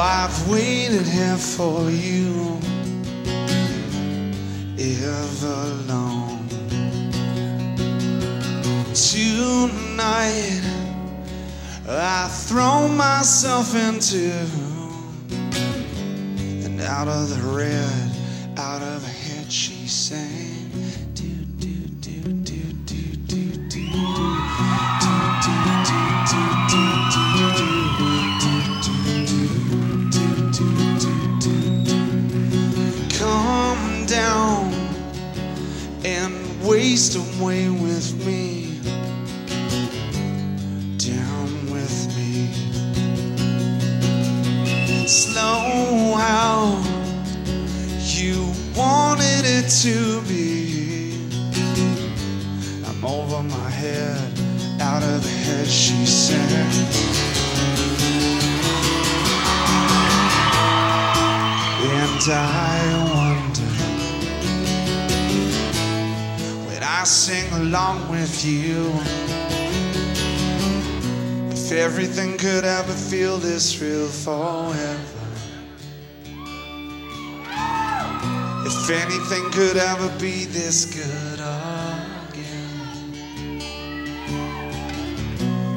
I've waited here for you ever long. Tonight, I throw myself into and out of the red, out of her head, she sang. Waste away with me. Down with me. Slow how you wanted it to be. I'm over my head, out of the head, she said. And I wonder I sing along with you if everything could ever feel this real forever. If anything could ever be this good again.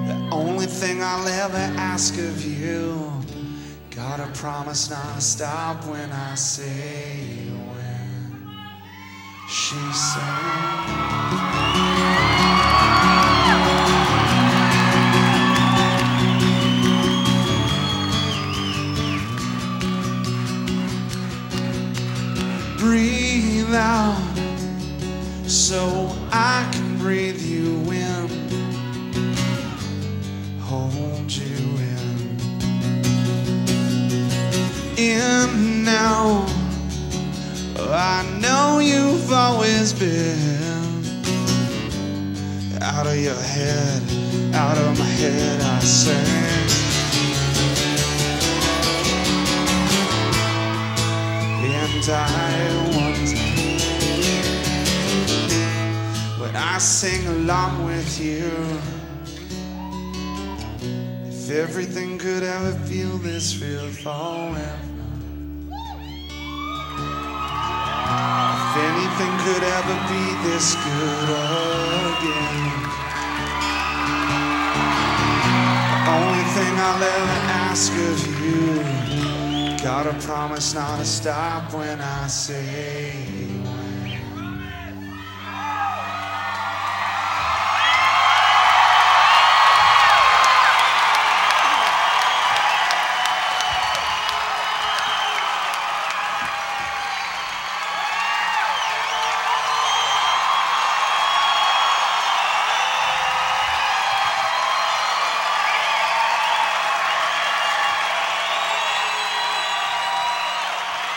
The only thing I'll ever ask of you. Gotta promise not to stop when I say she said. Breathe out so I can breathe you your head, out of my head. I sang. And I wonder when I sing along with you. If everything could ever feel this real forever. If anything could ever be this good again. I'll ever ask of you. Gotta promise not to stop when I say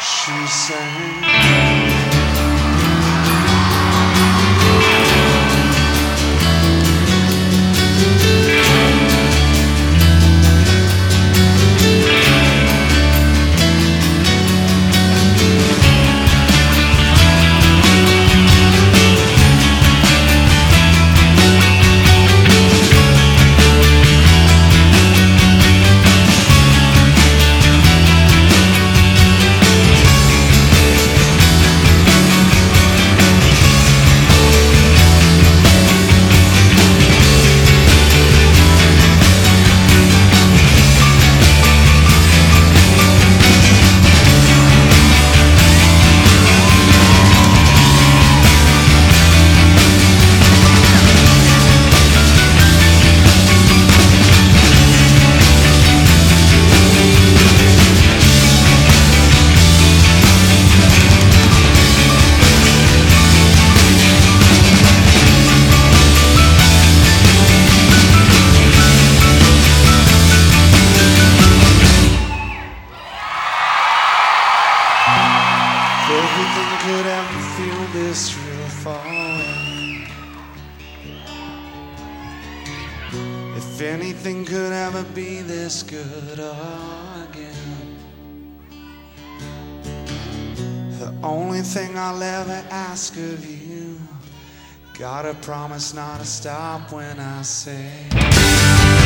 She sang. If everything could ever feel this real forever. If anything could ever be this good again. The only thing I'll ever ask of you. Gotta promise not to stop when I say.